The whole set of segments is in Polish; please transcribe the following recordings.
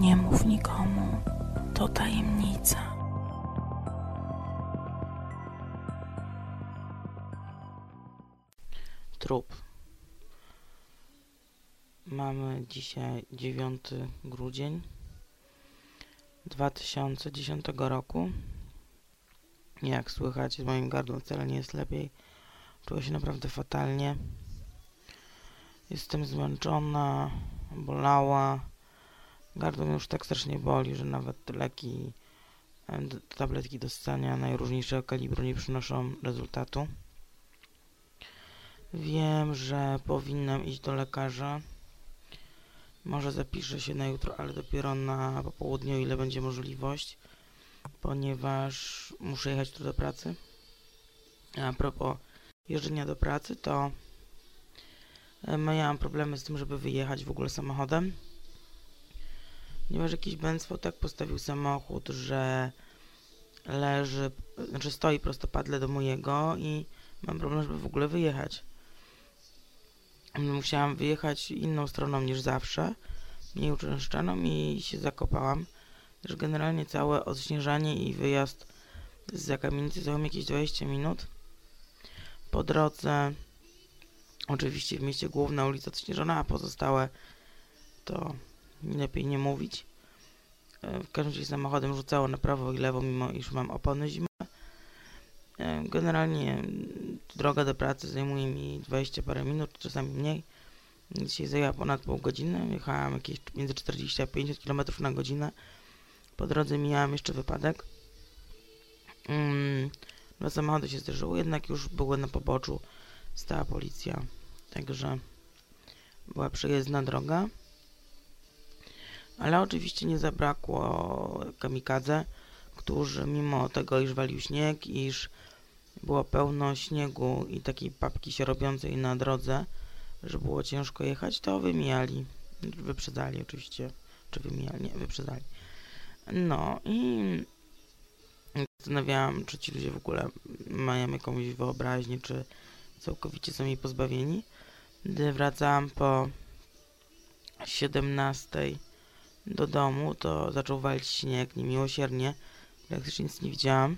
Nie mów nikomu, to tajemnica. Trup. Mamy dzisiaj 9 grudzień 2010 roku. Jak słychać, z moim gardłem wcale nie jest lepiej. Czuję się naprawdę fatalnie. Jestem zmęczona, bolała. Gardło mnie już tak strasznie boli, że nawet leki, tabletki do ssania najróżniejszego kalibru nie przynoszą rezultatu. Wiem, że powinnam iść do lekarza. Może zapiszę się na jutro, ale dopiero na popołudniu, ile będzie możliwość, ponieważ muszę jechać tu do pracy. A propos jeżdżenia do pracy, to miałam problemy z tym, żeby wyjechać w ogóle samochodem. Ponieważ jakiś bęctwo tak postawił samochód, że leży, znaczy stoi prostopadle do mojego i mam problem, żeby w ogóle wyjechać. Musiałam wyjechać inną stroną niż zawsze, mniej uczęszczaną i się zakopałam. Też generalnie całe odśnieżanie i wyjazd z zakamienicy zajął jakieś 20 minut. Po drodze oczywiście w mieście główna ulica odśnieżona, a pozostałe to lepiej nie mówić. E, W każdym razie samochodem rzucało na prawo i lewo, mimo iż mam opony zimowe. E, Generalnie droga do pracy zajmuje mi 20 parę minut, czasami mniej. Dzisiaj zajęła ponad pół godziny. Jechałam jakieś między 40 a 50 km na godzinę. Po drodze mijałam jeszcze wypadek. Mm, Dwa samochody się zderzyły, jednak już były na poboczu. Stała policja. Także była przejezdna droga. Ale oczywiście nie zabrakło kamikadze, którzy mimo tego, iż walił śnieg, iż było pełno śniegu i takiej papki się robiącej na drodze, że było ciężko jechać, to wymijali. Wyprzedzali oczywiście. Czy wymijali? Nie, wyprzedzali. No i zastanawiałam, czy ci ludzie w ogóle mają jakąś wyobraźnię, czy całkowicie są jej pozbawieni. Gdy wracałam po 17 do domu, to zaczął walić śnieg niemiłosiernie. Praktycznie nic nie widziałam.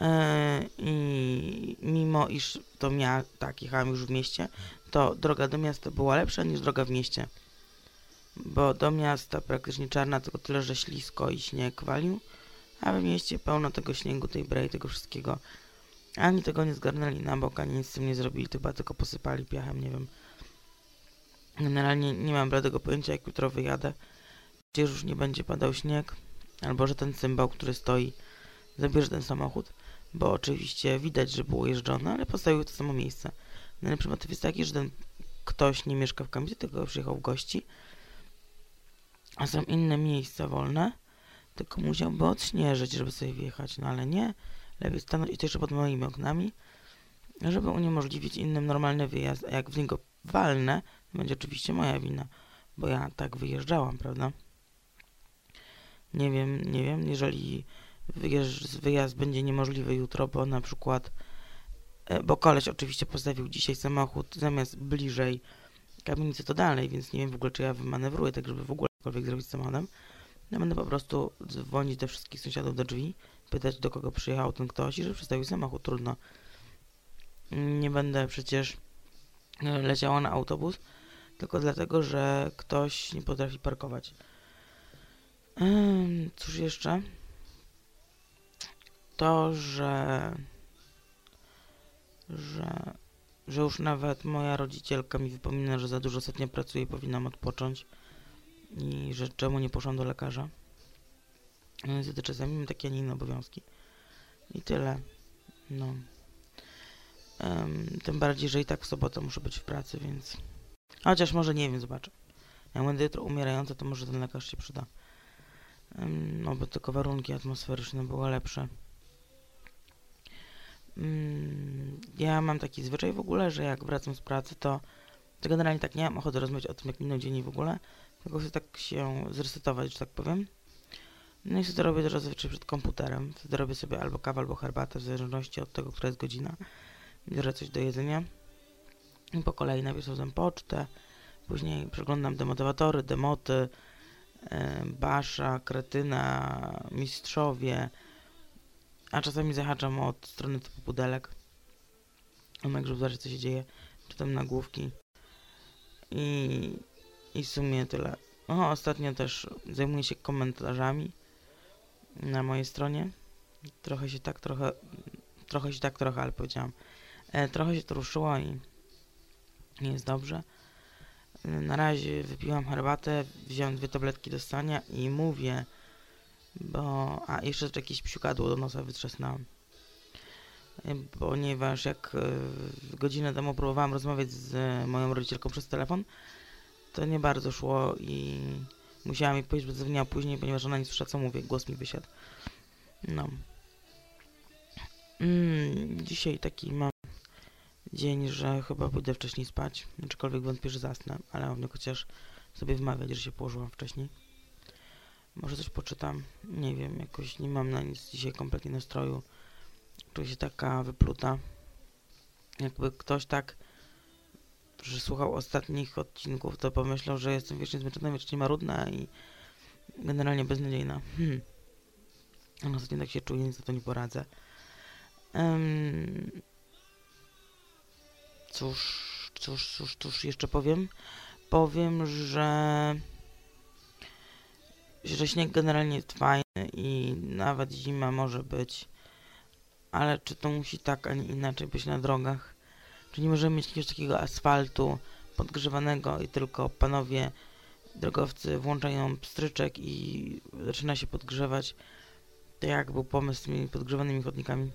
E, I mimo iż to miała, tak, jechałam już w mieście, to droga do miasta była lepsza niż droga w mieście. Bo do miasta praktycznie czarna, tylko tyle, że ślisko i śnieg walił, a w mieście pełno tego śniegu, tej brej, tego wszystkiego. Ani tego nie zgarnęli na bok, ani nic z tym nie zrobili, chyba tylko posypali piachem, nie wiem. Generalnie nie mam bladego pojęcia, jak jutro wyjadę, gdzie już nie będzie padał śnieg, albo że ten cymbał, który stoi, zabierze ten samochód, bo oczywiście widać, że było jeżdżone, ale postawił to samo miejsce. Najlepszy motyw jest taki, że ten ktoś nie mieszka w kamicy, tylko przyjechał w gości, a są inne miejsca wolne, tylko musiałby odśnieżyć, żeby sobie wjechać, no ale nie, lepiej stanąć i to jeszcze pod moimi oknami, żeby uniemożliwić innym normalny wyjazd, a jak w niego walnę, będzie oczywiście moja wina, bo ja tak wyjeżdżałam, prawda? Nie wiem, nie wiem, jeżeli wyjazd, wyjazd będzie niemożliwy jutro, bo na przykład, e, bo koleś oczywiście postawił dzisiaj samochód zamiast bliżej kamienicy, to dalej, więc nie wiem w ogóle, czy ja wymanewruję tak, żeby w ogóle cokolwiek zrobić z samochodem. Ja będę po prostu dzwonić do wszystkich sąsiadów do drzwi, pytać do kogo przyjechał ten ktoś i że przestawił samochód, trudno. Nie będę przecież e, leciała na autobus, tylko dlatego, że ktoś nie potrafi parkować. Cóż jeszcze? To, że, że, że już nawet moja rodzicielka mi wypomina, że za dużo ostatnio pracuję i powinnam odpocząć i że czemu nie poszłam do lekarza. No niestety czasami mam takie, a nie inne obowiązki. I tyle. No. Em, tym bardziej, że i tak w sobotę muszę być w pracy, więc... Chociaż może nie wiem, zobaczę. Jak będę jutro umierająca, to może ten lekarz się przyda. Em, Oby tylko warunki atmosferyczne były lepsze. Mm, Ja mam taki zwyczaj w ogóle, że jak wracam z pracy, to, to generalnie tak nie mam ochoty rozmawiać o tym, jak minął dzień i w ogóle, tylko chcę tak się zresetować, że tak powiem. No i wtedy robię to zazwyczaj przed komputerem. Wtedy robię sobie albo kawę, albo herbatę, w zależności od tego, która jest godzina. Biorę coś do jedzenia. I po kolei najpierw sprawdzam pocztę, później przeglądam demotywatory, demoty, e, Basza, Kretyna, Mistrzowie, a czasami zahaczam od strony typu pudelek. Jednak, żeby zobaczyć, co się dzieje. Czytam nagłówki. I, I w sumie tyle. O, ostatnio też zajmuję się komentarzami na mojej stronie. Trochę się tak, trochę, trochę się tak, trochę, ale powiedziałam. E, trochę się to ruszyło i nie jest dobrze. E, na razie wypiłam herbatę, wziąłem dwie tabletki do stania i mówię, bo... A, jeszcze jakieś psiukadło do nosa wytrzasnąłem. E, ponieważ jak godzinę temu próbowałam rozmawiać z moją rodzicielką przez telefon, to nie bardzo szło i musiałam jej powiedzieć, że zadzwoniła później, ponieważ ona nie słyszała co mówię, głos mi wysiadł. No. Mm, dzisiaj taki mam dzień, że chyba pójdę wcześniej spać, aczkolwiek wątpię, że zasnę, ale mam chociaż sobie wmawiać, że się położyłam wcześniej. Może coś poczytam, nie wiem, jakoś nie mam na nic dzisiaj kompletnie nastroju. Czuję się taka wypluta. Jakby ktoś tak że słuchał ostatnich odcinków, to pomyślał, że jestem wiecznie zmęczona, wiecznie marudna i generalnie beznadziejna. Hmm. Ostatnio tak się czuję, nic za to nie poradzę. Um, cóż, cóż, cóż, cóż jeszcze powiem? Powiem, że że śnieg generalnie jest fajny i nawet zima może być, ale czy to musi tak, a nie inaczej być na drogach? Czy nie możemy mieć jakiegoś takiego asfaltu podgrzewanego i tylko panowie drogowcy włączają pstryczek i zaczyna się podgrzewać. To jak był pomysł z tymi podgrzewanymi chodnikami.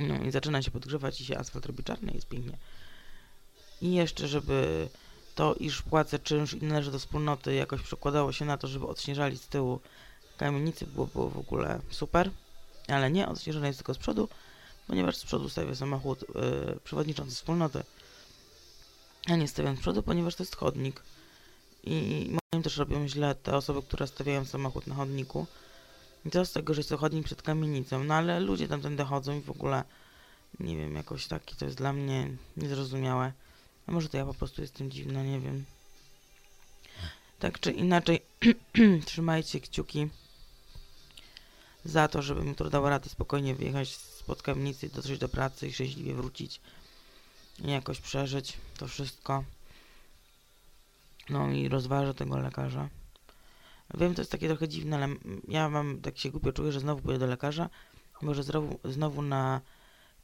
No i zaczyna się podgrzewać i się asfalt robi czarny jest pięknie. I jeszcze, żeby to, iż płacę czynsz i należy do wspólnoty, jakoś przekładało się na to, żeby odśnieżali z tyłu kamienicy, było, było w ogóle super. Ale nie, odśnieżone jest tylko z przodu, ponieważ z przodu stawia samochód yy, przewodniczący wspólnoty. A nie stawiam z przodu, ponieważ to jest chodnik. I moim też robią źle te osoby, które stawiają samochód na chodniku. I to z tego, że jest to chodnik przed kamienicą. No ale ludzie tam tamtędy chodzą i w ogóle nie wiem, jakoś taki to jest dla mnie niezrozumiałe. A może to ja po prostu jestem dziwna, nie wiem. Tak czy inaczej, trzymajcie kciuki za to, żeby mi to dało radę spokojnie wyjechać spod kamienicy, dotrzeć do pracy i szczęśliwie wrócić i jakoś przeżyć to wszystko. No i rozważę tego lekarza. Wiem, to jest takie trochę dziwne, ale ja mam, tak się głupio czuję, że znowu pójdę do lekarza. Może znowu, znowu na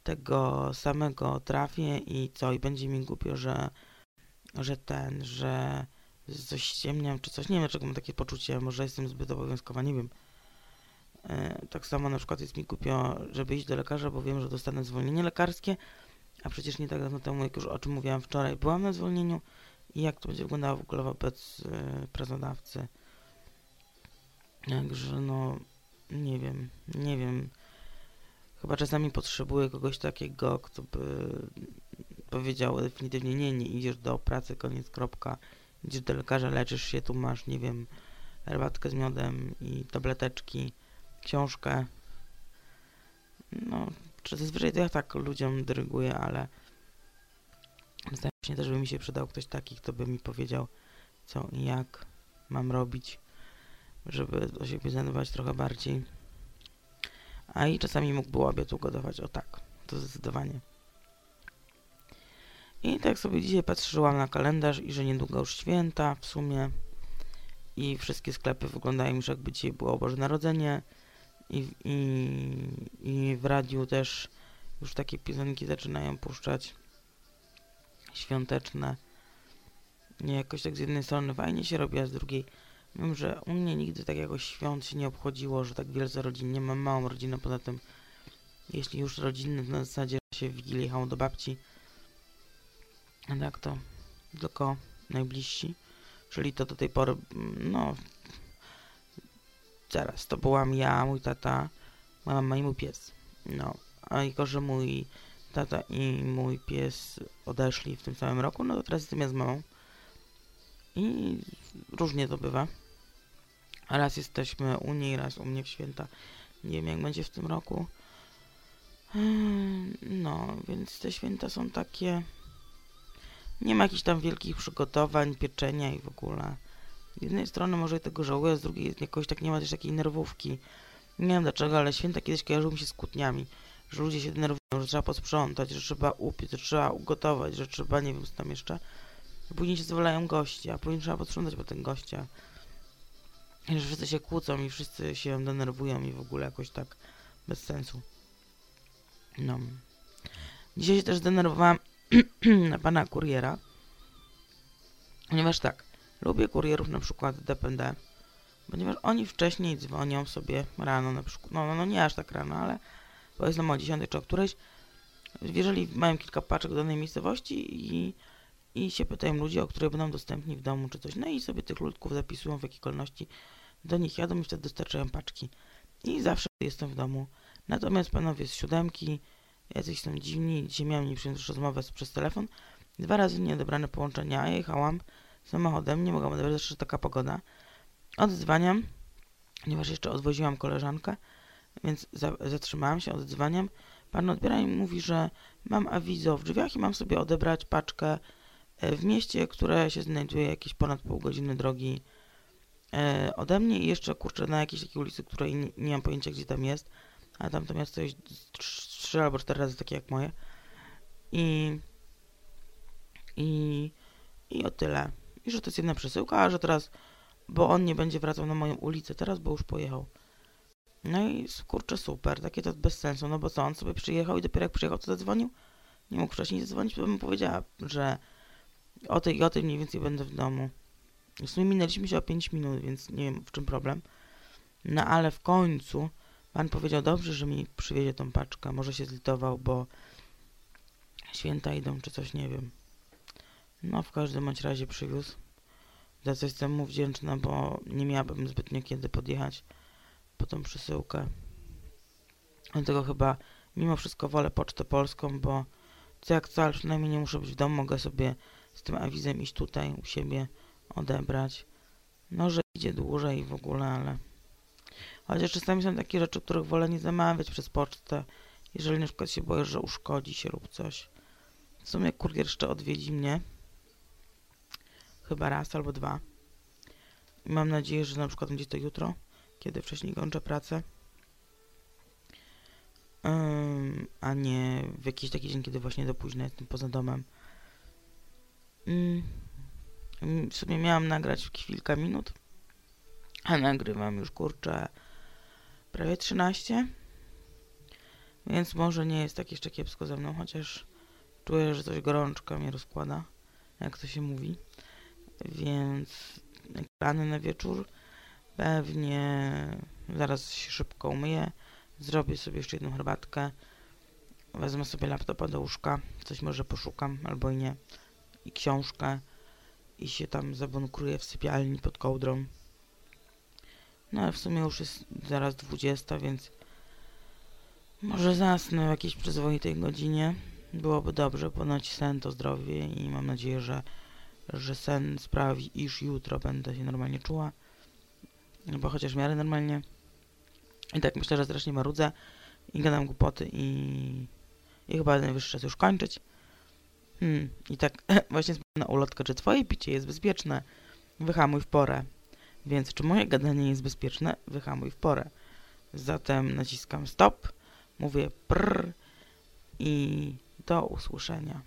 tego samego trafię i co, i będzie mi głupio, że, że ten, że coś ściemniam czy coś. Nie wiem, dlaczego mam takie poczucie, może jestem zbyt obowiązkowa, nie wiem. E, tak samo na przykład jest mi głupio, żeby iść do lekarza, bo wiem, że dostanę zwolnienie lekarskie, a przecież nie tak dawno temu, jak już o czym mówiłam wczoraj, byłam na zwolnieniu i jak to będzie wyglądało w ogóle wobec y, pracodawcy. Także no, nie wiem, nie wiem. Chyba czasami potrzebuję kogoś takiego, kto by powiedział definitywnie nie, nie idziesz do pracy, koniec, kropka. Idziesz do lekarza, leczysz się, tu masz, nie wiem, herbatkę z miodem i tableteczki, książkę. No, zazwyczaj to ja tak ludziom dyryguję, ale Właśnie też by mi się przydał ktoś taki, kto by mi powiedział, co i jak mam robić, żeby o siebie zadbać trochę bardziej. A i czasami mógłby obiad ugotować, o tak, to zdecydowanie. I tak sobie dzisiaj patrzyłam na kalendarz i że niedługo już święta w sumie i wszystkie sklepy wyglądają już jakby dzisiaj było Boże Narodzenie i, i, i w radiu też już takie piosenki zaczynają puszczać świąteczne. Nie, jakoś tak z jednej strony fajnie się robi, a z drugiej wiem, że u mnie nigdy tak jakoś świąt się nie obchodziło, że tak wielce rodzin, nie mam małą rodzinę, poza tym jeśli już rodziny, to na zasadzie się w Wigilię jechał do babci. A tak to tylko najbliżsi, czyli to do tej pory, no, zaraz, to byłam ja, mój tata, moja mama i mój pies. No, a jako, że mój tata i mój pies odeszli w tym samym roku, no to teraz jestem ja z mamą. I różnie to bywa. Raz jesteśmy u niej, raz u mnie w święta. Nie wiem jak będzie w tym roku. Ehm, no, więc te święta są takie... Nie ma jakichś tam wielkich przygotowań, pieczenia i w ogóle. Z jednej strony może tego żałuję, z drugiej jakoś tak nie ma też takiej nerwówki. Nie wiem dlaczego, ale święta kiedyś kojarzyły mi się z kłótniami. Że ludzie się denerwują, że trzeba posprzątać, że trzeba upiec, że trzeba ugotować, że trzeba nie wiem co tam jeszcze. Później się zwalają goście, a później trzeba posprzątać po tym gościa. Że wszyscy się kłócą i wszyscy się denerwują i w ogóle jakoś tak bez sensu. No. Dzisiaj się też zdenerwowałam na pana kuriera. Ponieważ tak, lubię kurierów na przykład DPD, ponieważ oni wcześniej dzwonią sobie rano na przykład, no, no nie aż tak rano, ale powiedzmy o 10 czy o którejś, jeżeli mają kilka paczek do danej miejscowości i, i się pytają ludzi, o których będą dostępni w domu czy coś, no i sobie tych ludków zapisują w jakiej kolejności do nich jadą i wtedy dostarczają paczki. I zawsze jestem w domu. Natomiast panowie z siódemki, jacyś są dziwni, dzisiaj miałem nieprzyjemną rozmowę przez telefon, dwa razy nieodebrane połączenia, ja jechałam samochodem, nie mogłam odebrać, że taka pogoda. Odzwaniam, ponieważ jeszcze odwoziłam koleżankę, więc za, zatrzymałam się, odzwaniam. Pan odbiera i mówi, że mam awizo w drzwiach i mam sobie odebrać paczkę e, w mieście, które się znajduje jakieś ponad pół godziny drogi ode mnie i jeszcze kurczę na jakiejś takiej ulicy, której nie, nie mam pojęcia gdzie tam jest, a tam to miasto jest trzy albo cztery razy takie jak moje. I i, i o tyle. I że to jest jedna przesyłka, a że teraz, bo on nie będzie wracał na moją ulicę teraz, bo już pojechał. No i kurczę, super, takie to bez sensu, no bo co, on sobie przyjechał i dopiero jak przyjechał, to zadzwonił? Nie mógł wcześniej zadzwonić, to bym powiedziała, że o tej i o tej mniej więcej będę w domu. W sumie minęliśmy się o 5 minut, więc nie wiem w czym problem. No ale w końcu pan powiedział dobrze, że mi przywiezie tą paczkę. Może się zlitował, bo święta idą, czy coś, nie wiem. No, w każdym bądź razie przywiózł. Za co jestem mu wdzięczna, bo nie miałabym zbytnio kiedy podjechać po tą przesyłkę. Dlatego chyba mimo wszystko wolę Pocztę Polską, bo co jak co, ale przynajmniej nie muszę być w domu, mogę sobie z tym awizem iść tutaj u siebie, odebrać. No, że idzie dłużej w ogóle, ale... Chociaż czasami są takie rzeczy, których wolę nie zamawiać przez pocztę, jeżeli na przykład się boję, że uszkodzi się lub coś. W sumie kurier jeszcze odwiedzi mnie. Chyba raz albo dwa. I mam nadzieję, że na przykład będzie to jutro, kiedy wcześniej kończę pracę. Um, a nie w jakiś taki dzień, kiedy właśnie do późna jestem poza domem. Um, w sumie miałam nagrać kilka minut, a nagrywam już kurczę prawie 13. Więc może nie jest tak jeszcze kiepsko ze mną, chociaż czuję, że coś gorączka mnie rozkłada, jak to się mówi więc plany na wieczór pewnie zaraz się szybko umyję, zrobię sobie jeszcze jedną herbatkę, wezmę sobie laptopa do łóżka, coś może poszukam, albo i nie, i książkę i się tam zabunkruję w sypialni pod kołdrą. No ale w sumie już jest zaraz 20, więc może zasnę w jakiejś przyzwoitej godzinie. Byłoby dobrze, ponoć sen to zdrowie i mam nadzieję, że że sen sprawi, iż jutro będę się normalnie czuła. Bo chociaż w miarę normalnie. I tak myślę, że strasznie marudzę i gadam głupoty i, i chyba najwyższy czas już kończyć. Hmm, i tak właśnie na ulotkę, czy twoje picie jest bezpieczne? Wyhamuj w porę. Więc czy moje gadanie jest bezpieczne? Wyhamuj w porę. Zatem naciskam stop, mówię prr i do usłyszenia.